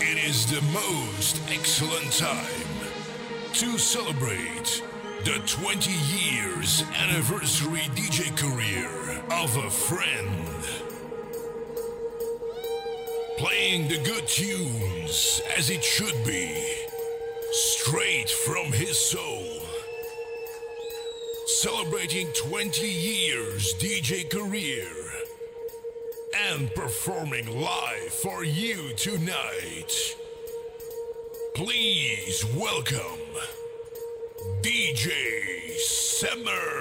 It is the most excellent time to celebrate the 20 years anniversary DJ career of a friend. Playing the good tunes as it should be, straight from his soul. Celebrating 20 years DJ career and performing live for you tonight. Please welcome DJ Semmer.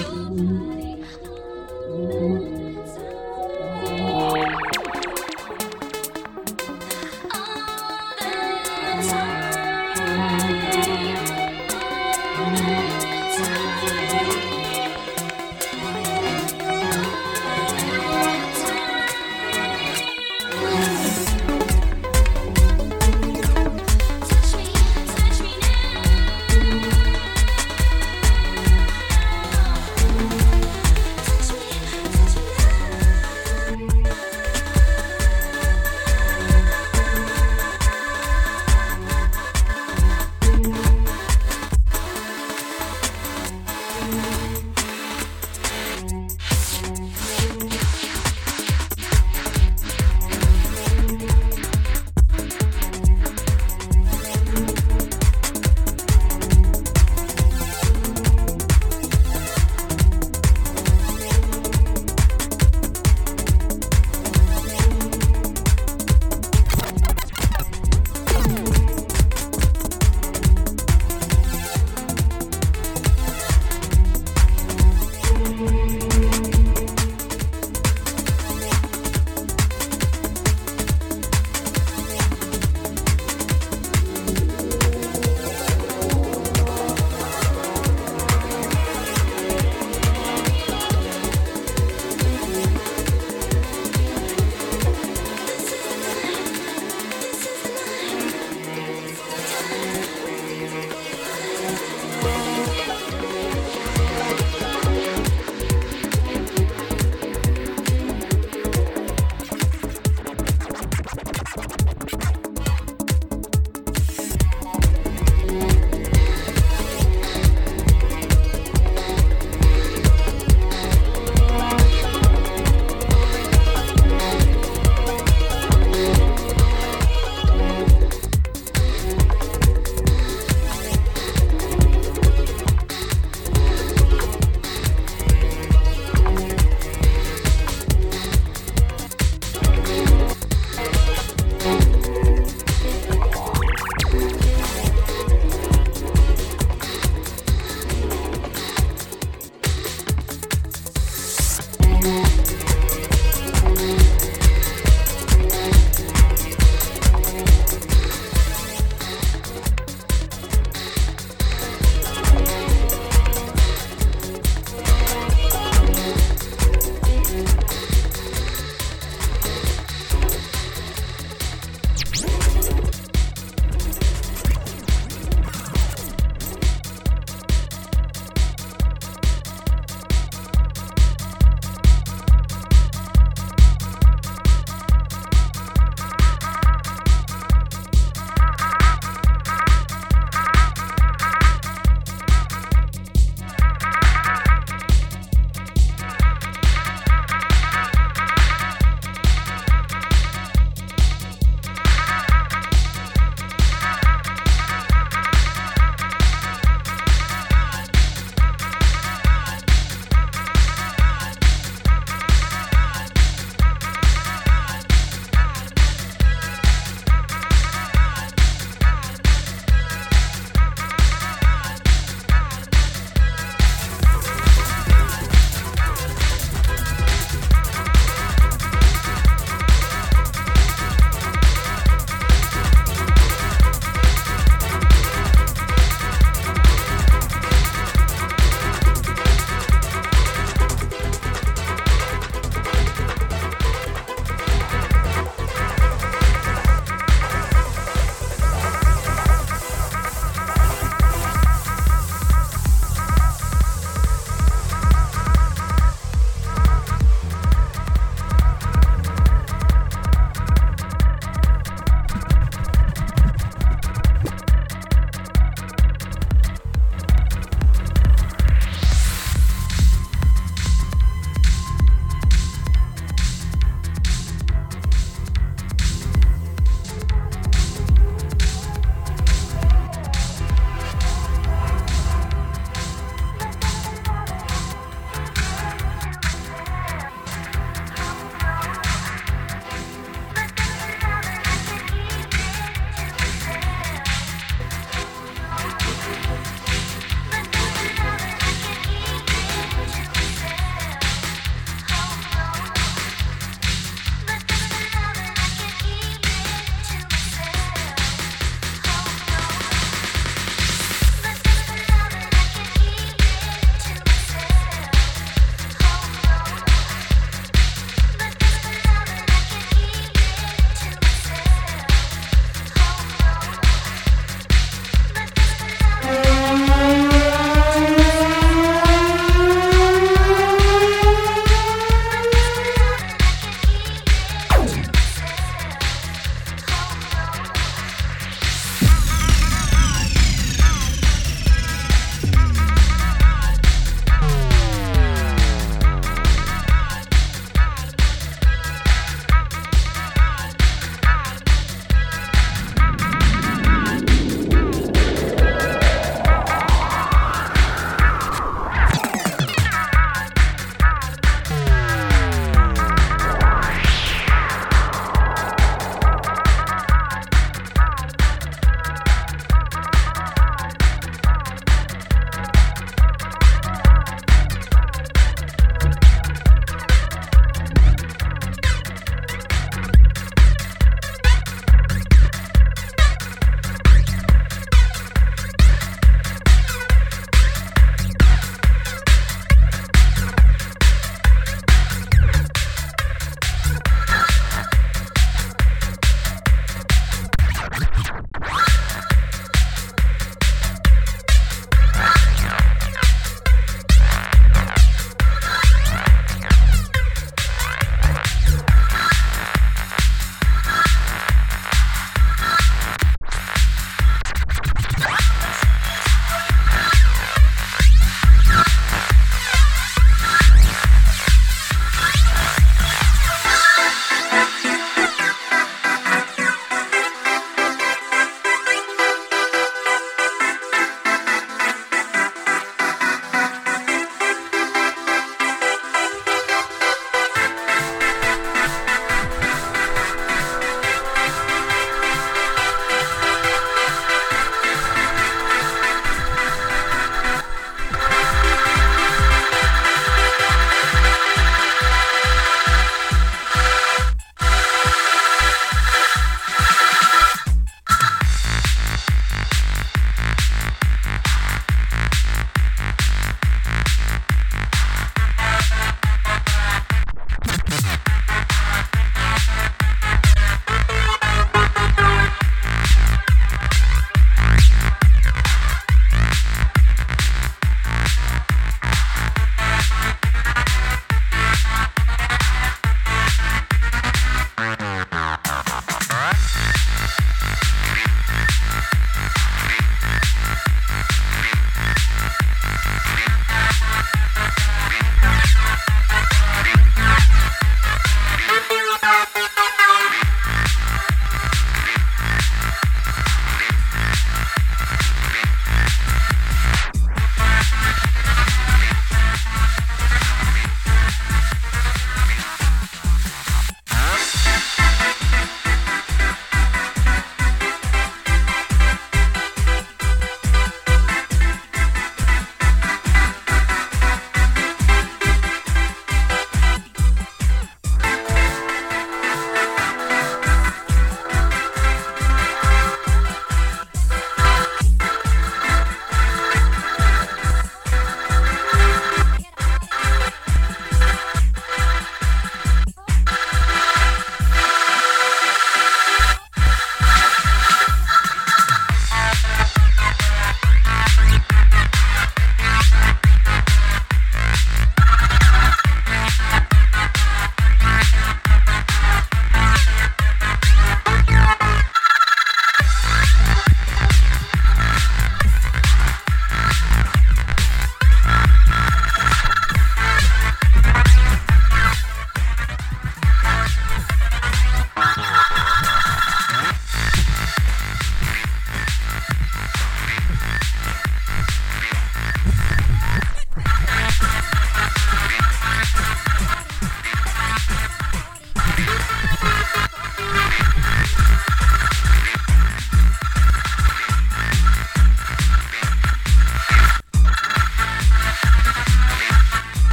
you.